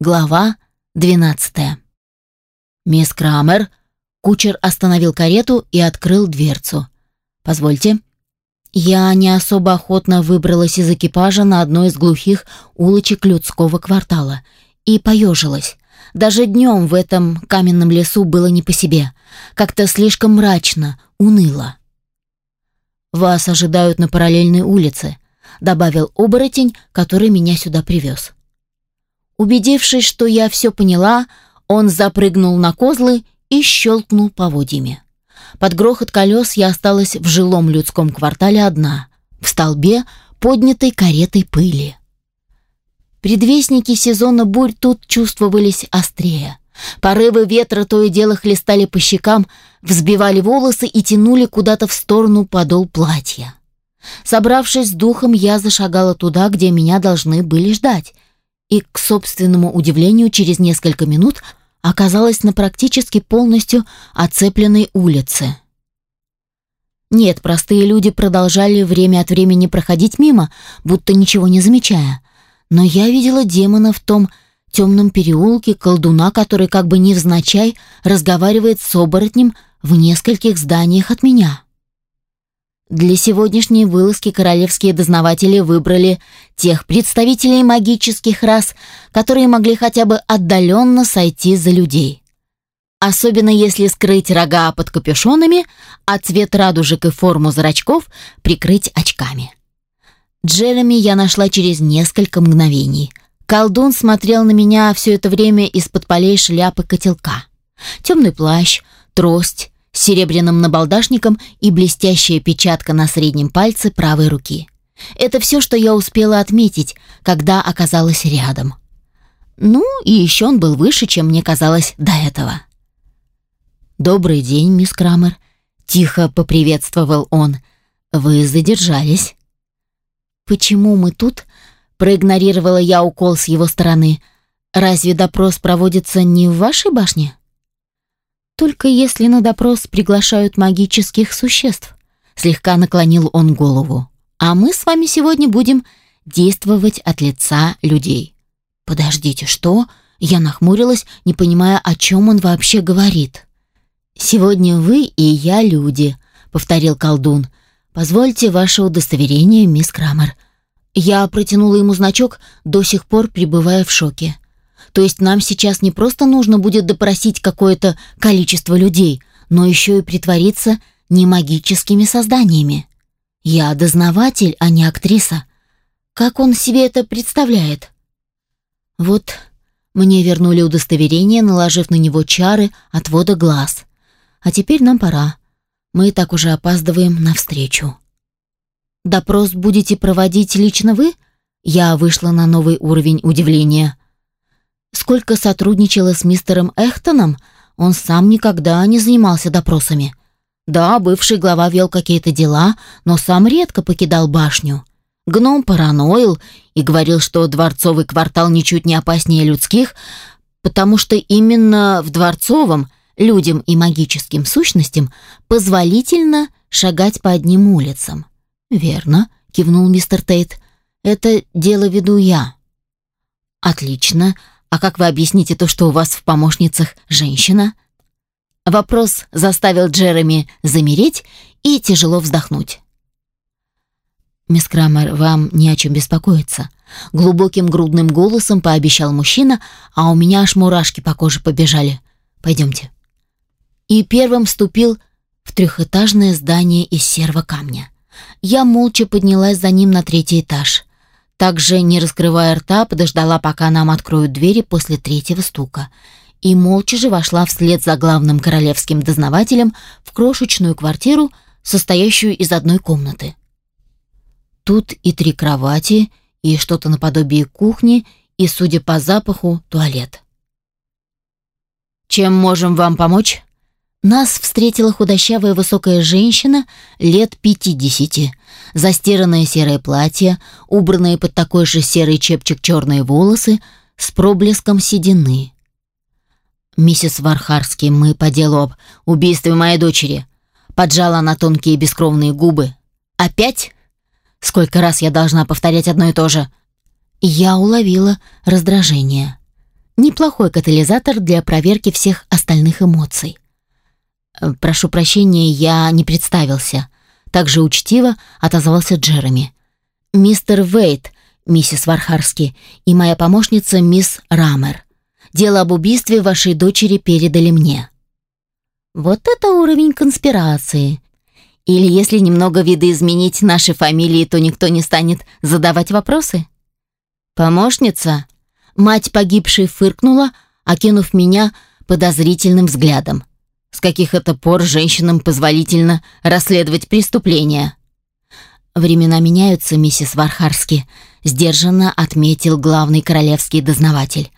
Глава 12. Мисс Крамер, кучер остановил карету и открыл дверцу. Позвольте. Я не особо охотно выбралась из экипажа на одной из глухих улочек людского квартала и поежилась. Даже днем в этом каменном лесу было не по себе. Как-то слишком мрачно, уныло. «Вас ожидают на параллельной улице», — добавил оборотень, который меня сюда привез. Убедившись, что я все поняла, он запрыгнул на козлы и щелкнул поводьями. Под грохот колес я осталась в жилом людском квартале одна, в столбе, поднятой каретой пыли. Предвестники сезона бурь тут чувствовались острее. Порывы ветра то и дело хлестали по щекам, взбивали волосы и тянули куда-то в сторону подол платья. Собравшись с духом, я зашагала туда, где меня должны были ждать, и, к собственному удивлению, через несколько минут оказалась на практически полностью оцепленной улице. Нет, простые люди продолжали время от времени проходить мимо, будто ничего не замечая. Но я видела демона в том темном переулке, колдуна, который как бы невзначай разговаривает с оборотнем в нескольких зданиях от меня. Для сегодняшней вылазки королевские дознаватели выбрали тех представителей магических рас, которые могли хотя бы отдаленно сойти за людей. Особенно если скрыть рога под капюшонами, а цвет радужек и форму зрачков прикрыть очками. Джереми я нашла через несколько мгновений. Колдун смотрел на меня все это время из-под полей шляпы котелка. Темный плащ, трость, серебряным набалдашником и блестящая печатка на среднем пальце правой руки. Это все, что я успела отметить, когда оказалась рядом. Ну, и еще он был выше, чем мне казалось до этого. «Добрый день, мисс Крамер», — тихо поприветствовал он. «Вы задержались». «Почему мы тут?» — проигнорировала я укол с его стороны. «Разве допрос проводится не в вашей башне?» Только если на допрос приглашают магических существ. Слегка наклонил он голову. А мы с вами сегодня будем действовать от лица людей. Подождите, что? Я нахмурилась, не понимая, о чем он вообще говорит. Сегодня вы и я люди, повторил колдун. Позвольте ваше удостоверение, мисс Крамер. Я протянула ему значок, до сих пор пребывая в шоке. То есть нам сейчас не просто нужно будет допросить какое-то количество людей, но еще и притвориться не магическими созданиями. Я дознаватель, а не актриса. Как он себе это представляет? Вот мне вернули удостоверение, наложив на него чары отвода глаз. А теперь нам пора. Мы так уже опаздываем на встречу. Допрос будете проводить лично вы? Я вышла на новый уровень удивления. Сколько сотрудничала с мистером Эхтоном, он сам никогда не занимался допросами. Да, бывший глава вел какие-то дела, но сам редко покидал башню. Гном параноил и говорил, что дворцовый квартал ничуть не опаснее людских, потому что именно в дворцовом людям и магическим сущностям позволительно шагать по одним улицам. «Верно», — кивнул мистер Тейт, — «это дело веду я». «Отлично. А как вы объясните то, что у вас в помощницах женщина? Вопрос заставил Джереми замереть и тяжело вздохнуть. «Мисс Крамер, вам не о чем беспокоиться», — глубоким грудным голосом пообещал мужчина, а у меня аж мурашки по коже побежали. «Пойдемте». И первым вступил в трехэтажное здание из серого камня. Я молча поднялась за ним на третий этаж. Также, не раскрывая рта, подождала, пока нам откроют двери после третьего стука. И молча же вошла вслед за главным королевским дознавателем в крошечную квартиру, состоящую из одной комнаты. Тут и три кровати, и что-то наподобие кухни, и, судя по запаху, туалет. «Чем можем вам помочь?» Нас встретила худощавая высокая женщина лет пятидесяти. Застиранное серое платье, убранные под такой же серый чепчик черные волосы с проблеском седины. «Миссис Вархарский, мы по делу об убийстве моей дочери». Поджала она тонкие бескровные губы. «Опять? Сколько раз я должна повторять одно и то же?» Я уловила раздражение. неплохой катализатор для проверки всех остальных эмоций. Э, «Прошу прощения, я не представился», — также учтиво отозвался Джереми. «Мистер Вейт, миссис Вархарски, и моя помощница мисс Рамер. Дело об убийстве вашей дочери передали мне». Вот это уровень конспирации. Или если немного видоизменить наши фамилии, то никто не станет задавать вопросы? Помощница? Мать погибшей фыркнула, окинув меня подозрительным взглядом. С каких это пор женщинам позволительно расследовать преступления? Времена меняются, миссис Вархарски, сдержанно отметил главный королевский дознаватель.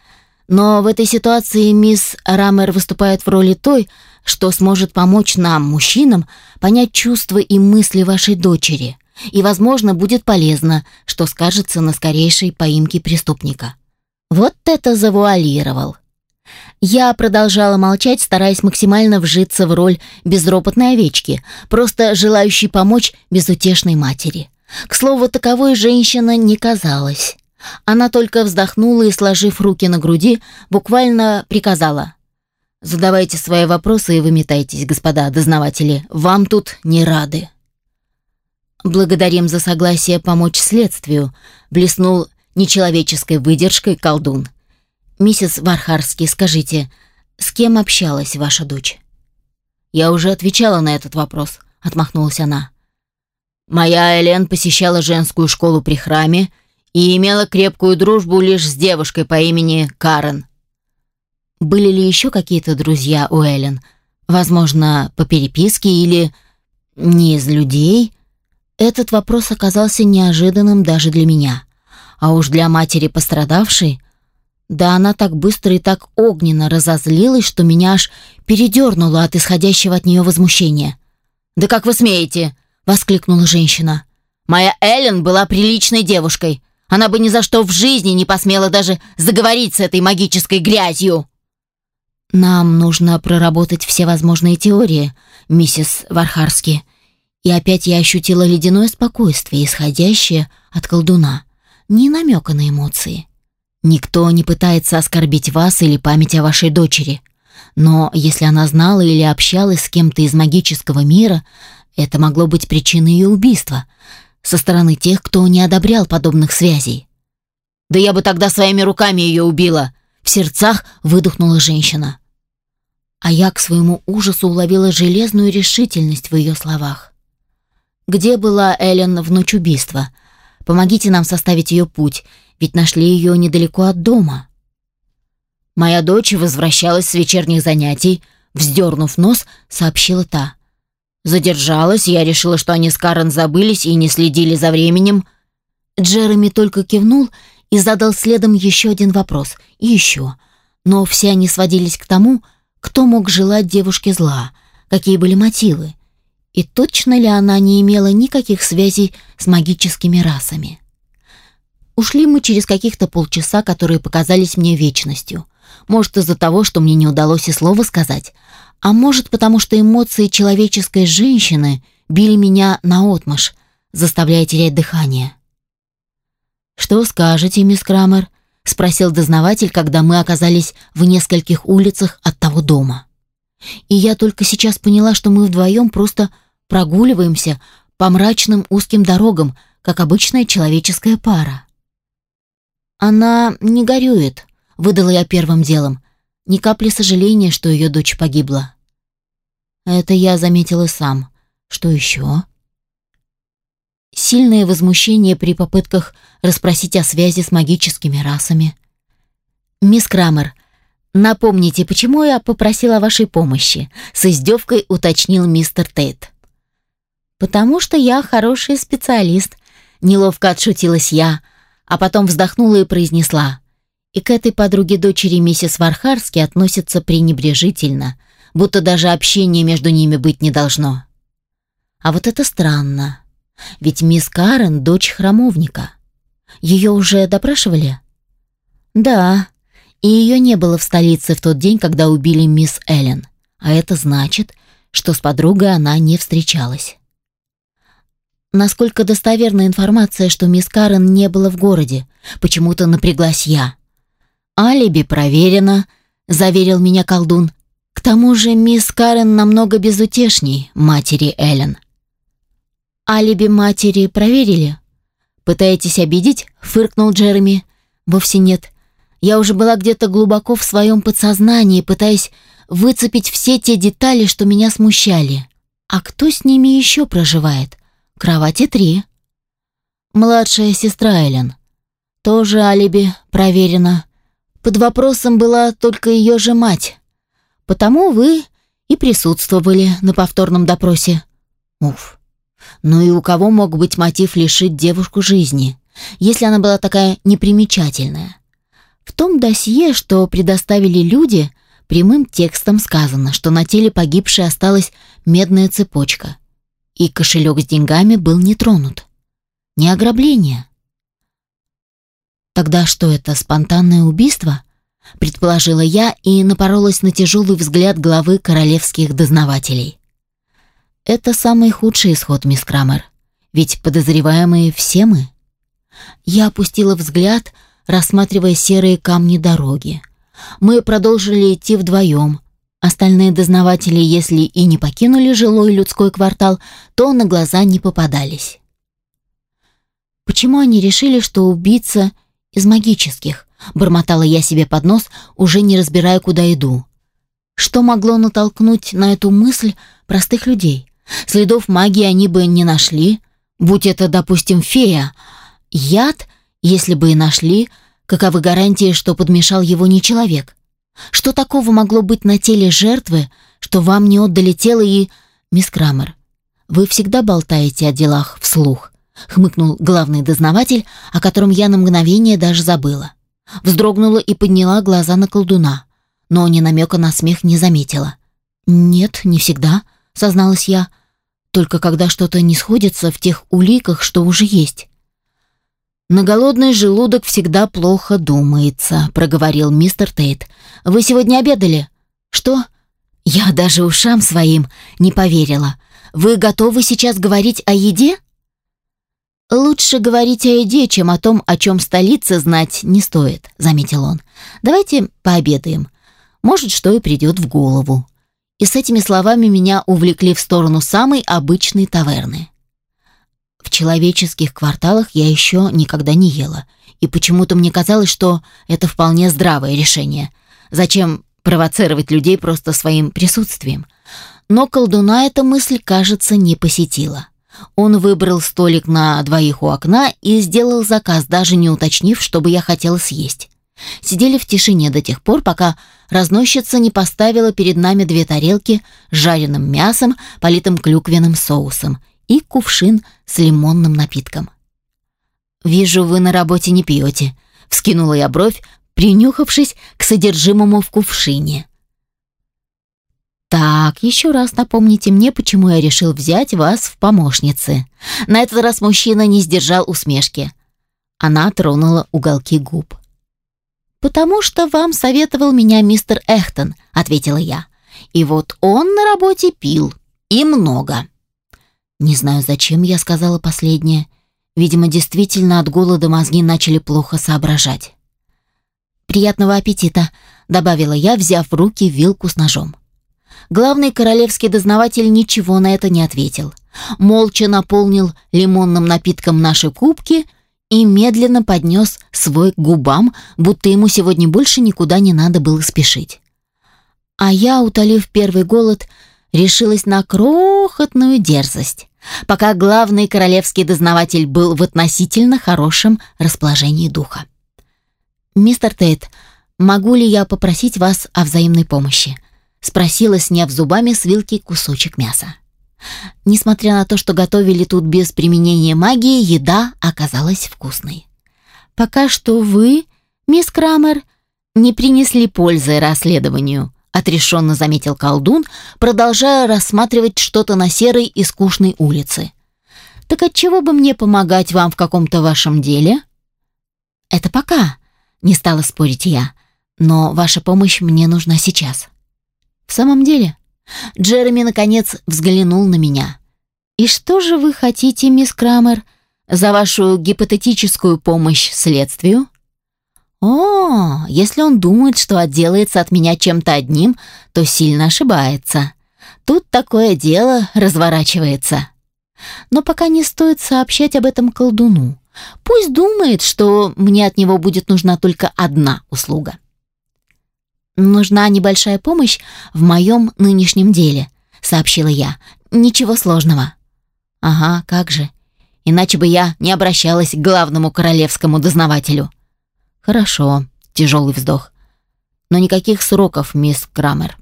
Но в этой ситуации мисс Рамер выступает в роли той, что сможет помочь нам, мужчинам, понять чувства и мысли вашей дочери. И, возможно, будет полезно, что скажется на скорейшей поимке преступника. Вот это завуалировал. Я продолжала молчать, стараясь максимально вжиться в роль безропотной овечки, просто желающей помочь безутешной матери. К слову, таковой женщина не казалась. Она только вздохнула и, сложив руки на груди, буквально приказала. «Задавайте свои вопросы и выметайтесь, господа дознаватели. Вам тут не рады». «Благодарим за согласие помочь следствию», — блеснул нечеловеческой выдержкой колдун. «Миссис Вархарский, скажите, с кем общалась ваша дочь?» «Я уже отвечала на этот вопрос», — отмахнулась она. «Моя Элен посещала женскую школу при храме и имела крепкую дружбу лишь с девушкой по имени Карен. Были ли еще какие-то друзья у Эллен? Возможно, по переписке или не из людей? Этот вопрос оказался неожиданным даже для меня. А уж для матери пострадавшей... Да она так быстро и так огненно разозлилась, что меня аж передернуло от исходящего от нее возмущения. «Да как вы смеете?» — воскликнула женщина. «Моя Эллен была приличной девушкой. Она бы ни за что в жизни не посмела даже заговорить с этой магической грязью. Нам нужно проработать все возможные теории, миссис Вархарски. И опять я ощутила ледяное спокойствие, исходящее от колдуна. Ни намека на эмоции. Никто не пытается оскорбить вас или память о вашей дочери. Но если она знала или общалась с кем-то из магического мира, это могло быть причиной ее убийства — со стороны тех, кто не одобрял подобных связей. «Да я бы тогда своими руками ее убила!» В сердцах выдохнула женщина. А я к своему ужасу уловила железную решительность в ее словах. «Где была Эллен в ночь убийства? Помогите нам составить ее путь, ведь нашли ее недалеко от дома». Моя дочь возвращалась с вечерних занятий, вздернув нос, сообщила та. Задержалась, я решила, что они с Карен забылись и не следили за временем. Джереми только кивнул и задал следом еще один вопрос. И еще. Но все они сводились к тому, кто мог желать девушке зла, какие были мотивы. И точно ли она не имела никаких связей с магическими расами. Ушли мы через каких-то полчаса, которые показались мне вечностью. Может, из-за того, что мне не удалось и слова сказать, а может, потому что эмоции человеческой женщины били меня наотмашь, заставляя терять дыхание. «Что скажете, мисс Крамер?» — спросил дознаватель, когда мы оказались в нескольких улицах от того дома. И я только сейчас поняла, что мы вдвоем просто прогуливаемся по мрачным узким дорогам, как обычная человеческая пара. «Она не горюет», — выдала я первым делом, ни капли сожаления, что ее дочь погибла. Это я заметила сам. Что еще? Сильное возмущение при попытках расспросить о связи с магическими расами. «Мисс Крамер, напомните, почему я попросила вашей помощи?» С издевкой уточнил мистер Тейт. «Потому что я хороший специалист», — неловко отшутилась я, а потом вздохнула и произнесла и к этой подруге дочери миссис Вархарски относятся пренебрежительно, будто даже общения между ними быть не должно. А вот это странно. Ведь мисс Карен — дочь храмовника. Ее уже допрашивали? Да, и ее не было в столице в тот день, когда убили мисс Эллен. А это значит, что с подругой она не встречалась. Насколько достоверна информация, что мисс Карен не было в городе, почему-то напряглась я. «Алиби проверено», — заверил меня колдун. «К тому же мисс Карен намного безутешней матери Эллен». «Алиби матери проверили?» «Пытаетесь обидеть?» — фыркнул Джереми. «Вовсе нет. Я уже была где-то глубоко в своем подсознании, пытаясь выцепить все те детали, что меня смущали. А кто с ними еще проживает? Кровати три. Младшая сестра Эллен. Тоже алиби проверено. Под вопросом была только ее же мать. Потому вы и присутствовали на повторном допросе. Уф. Ну и у кого мог быть мотив лишить девушку жизни, если она была такая непримечательная? В том досье, что предоставили люди, прямым текстом сказано, что на теле погибшей осталась медная цепочка, и кошелек с деньгами был не тронут. Не ограбление. Тогда что это, спонтанное убийство? Предположила я и напоролась на тяжелый взгляд главы королевских дознавателей. Это самый худший исход, мисс Крамер. Ведь подозреваемые все мы. Я опустила взгляд, рассматривая серые камни дороги. Мы продолжили идти вдвоем. Остальные дознаватели, если и не покинули жилой людской квартал, то на глаза не попадались. Почему они решили, что убийца из магических? Бормотала я себе под нос, уже не разбирая, куда иду. Что могло натолкнуть на эту мысль простых людей? Следов магии они бы не нашли, будь это, допустим, фея. Яд, если бы и нашли, каковы гарантии, что подмешал его не человек? Что такого могло быть на теле жертвы, что вам не отдали тело и... Мисс Крамер, вы всегда болтаете о делах вслух, хмыкнул главный дознаватель, о котором я на мгновение даже забыла. Вздрогнула и подняла глаза на колдуна, но ни намека на смех не заметила. «Нет, не всегда», — созналась я, — «только когда что-то не сходится в тех уликах, что уже есть». «На голодный желудок всегда плохо думается», — проговорил мистер Тейт. «Вы сегодня обедали?» «Что?» «Я даже ушам своим не поверила. Вы готовы сейчас говорить о еде?» «Лучше говорить о еде, чем о том, о чем столице знать не стоит», — заметил он. «Давайте пообедаем. Может, что и придет в голову». И с этими словами меня увлекли в сторону самой обычной таверны. В человеческих кварталах я еще никогда не ела, и почему-то мне казалось, что это вполне здравое решение. Зачем провоцировать людей просто своим присутствием? Но колдуна эта мысль, кажется, не посетила. Он выбрал столик на двоих у окна и сделал заказ, даже не уточнив, чтобы я хотела съесть. Сидели в тишине до тех пор, пока разносчица не поставила перед нами две тарелки с жареным мясом, политым клюквенным соусом, и кувшин с лимонным напитком. «Вижу, вы на работе не пьете», — вскинула я бровь, принюхавшись к содержимому в кувшине. «Так, еще раз напомните мне, почему я решил взять вас в помощницы». На этот раз мужчина не сдержал усмешки. Она тронула уголки губ. «Потому что вам советовал меня мистер Эхтон», — ответила я. «И вот он на работе пил. И много». Не знаю, зачем я сказала последнее. Видимо, действительно от голода мозги начали плохо соображать. «Приятного аппетита», — добавила я, взяв в руки вилку с ножом. Главный королевский дознаватель ничего на это не ответил. Молча наполнил лимонным напитком наши кубки и медленно поднес свой к губам, будто ему сегодня больше никуда не надо было спешить. А я, утолив первый голод, решилась на крохотную дерзость, пока главный королевский дознаватель был в относительно хорошем расположении духа. «Мистер Тейт, могу ли я попросить вас о взаимной помощи?» спросила, сняв зубами с вилки кусочек мяса. Несмотря на то, что готовили тут без применения магии, еда оказалась вкусной. «Пока что вы, мисс Крамер, не принесли пользы расследованию», отрешенно заметил колдун, продолжая рассматривать что-то на серой и скучной улице. Так отчего бы мне помогать вам в каком-то вашем деле? Это пока, не стала спорить я. Но ваша помощь мне нужна сейчас. В самом деле, Джереми наконец взглянул на меня. И что же вы хотите, мисс Крамер, за вашу гипотетическую помощь следствию? О, если он думает, что отделается от меня чем-то одним, то сильно ошибается. Тут такое дело разворачивается. Но пока не стоит сообщать об этом колдуну. Пусть думает, что мне от него будет нужна только одна услуга. «Нужна небольшая помощь в моем нынешнем деле», — сообщила я. «Ничего сложного». «Ага, как же. Иначе бы я не обращалась к главному королевскому дознавателю». «Хорошо», — тяжелый вздох. «Но никаких сроков, мисс Крамер».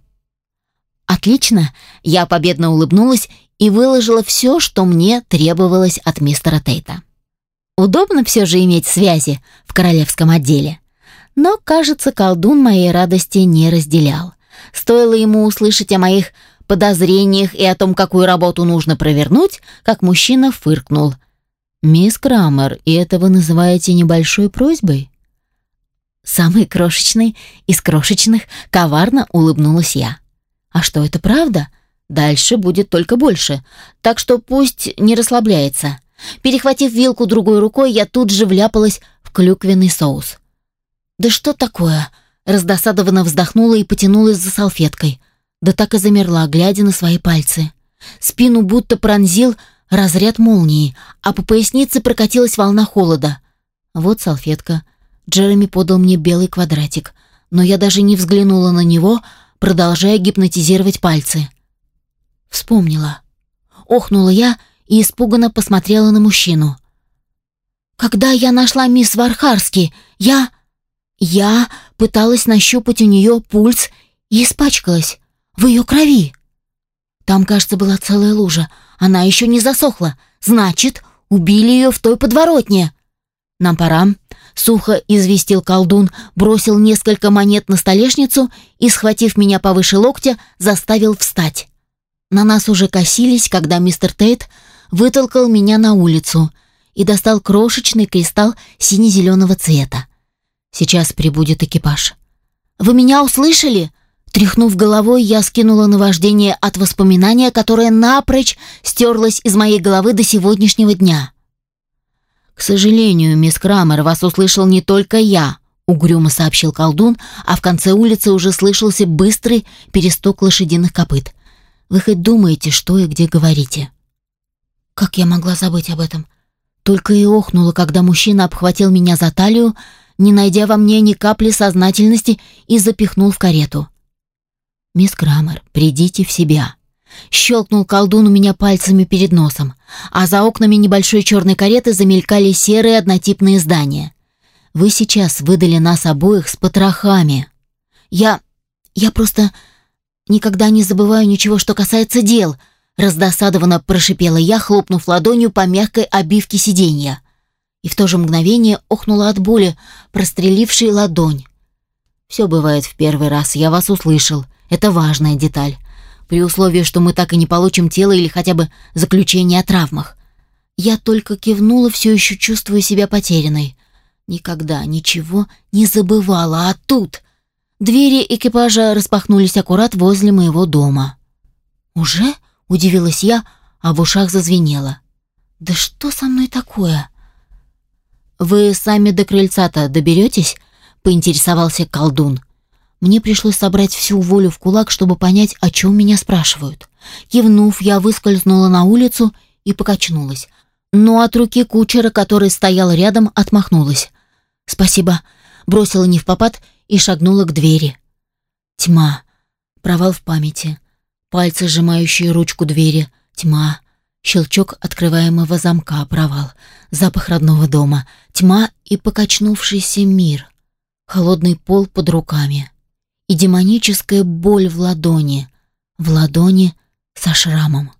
«Отлично!» — я победно улыбнулась и выложила все, что мне требовалось от мистера Тейта. Удобно все же иметь связи в королевском отделе. Но, кажется, колдун моей радости не разделял. Стоило ему услышать о моих подозрениях и о том, какую работу нужно провернуть, как мужчина фыркнул. «Мисс Крамер, и это вы называете небольшой просьбой?» Самый крошечный из крошечных коварно улыбнулась я. «А что, это правда?» Дальше будет только больше, так что пусть не расслабляется. Перехватив вилку другой рукой, я тут же вляпалась в клюквенный соус. «Да что такое?» Раздосадованно вздохнула и потянулась за салфеткой. Да так и замерла, глядя на свои пальцы. Спину будто пронзил разряд молнии, а по пояснице прокатилась волна холода. Вот салфетка. Джереми подал мне белый квадратик, но я даже не взглянула на него, продолжая гипнотизировать пальцы. Вспомнила. Охнула я и испуганно посмотрела на мужчину. «Когда я нашла мисс Вархарски, я...» Я пыталась нащупать у нее пульс и испачкалась в ее крови. Там, кажется, была целая лужа. Она еще не засохла. Значит, убили ее в той подворотне. Нам пора. Сухо известил колдун, бросил несколько монет на столешницу и, схватив меня повыше локтя, заставил встать. На нас уже косились, когда мистер Тейт вытолкал меня на улицу и достал крошечный кристалл сине-зеленого цвета. Сейчас прибудет экипаж. «Вы меня услышали?» Тряхнув головой, я скинула наваждение от воспоминания, которое напрочь стерлось из моей головы до сегодняшнего дня. «К сожалению, мисс Крамер, вас услышал не только я», — угрюмо сообщил колдун, а в конце улицы уже слышался быстрый перестук лошадиных копыт. «Вы хоть думаете, что и где говорите?» Как я могла забыть об этом? Только и охнула, когда мужчина обхватил меня за талию, не найдя во мне ни капли сознательности, и запихнул в карету. «Мисс Крамер, придите в себя», — щелкнул колдун у меня пальцами перед носом, а за окнами небольшой черной кареты замелькали серые однотипные здания. «Вы сейчас выдали нас обоих с потрохами. Я... я просто никогда не забываю ничего, что касается дел», — раздосадованно прошипела я, хлопнув ладонью по мягкой обивке сиденья и в то же мгновение охнула от боли, прострелившей ладонь. «Все бывает в первый раз, я вас услышал. Это важная деталь. При условии, что мы так и не получим тело или хотя бы заключение о травмах. Я только кивнула, все еще чувствуя себя потерянной. Никогда ничего не забывала, а тут... Двери экипажа распахнулись аккурат возле моего дома. «Уже?» — удивилась я, а в ушах зазвенело. «Да что со мной такое?» «Вы сами до крыльца-то доберетесь?» — поинтересовался колдун. Мне пришлось собрать всю волю в кулак, чтобы понять, о чем меня спрашивают. Кивнув, я выскользнула на улицу и покачнулась. Но от руки кучера, который стоял рядом, отмахнулась. «Спасибо», — бросила не в попад и шагнула к двери. Тьма. Провал в памяти. Пальцы, сжимающие ручку двери. Тьма. Щелчок открываемого замка, провал, запах родного дома, тьма и покачнувшийся мир, холодный пол под руками и демоническая боль в ладони, в ладони со шрамом.